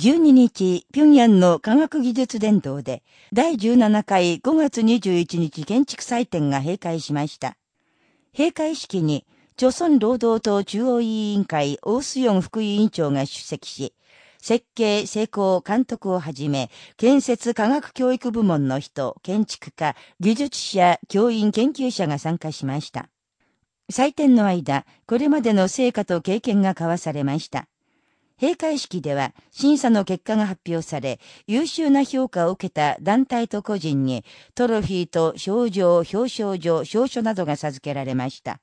12日、平壌の科学技術伝道で、第17回5月21日建築祭典が閉会しました。閉会式に、朝鮮労働党中央委員会大須ヨン副委員長が出席し、設計、成功、監督をはじめ、建設科学教育部門の人、建築家、技術者、教員、研究者が参加しました。祭典の間、これまでの成果と経験が交わされました。閉会式では審査の結果が発表され、優秀な評価を受けた団体と個人にトロフィーと賞状、表彰状、証書などが授けられました。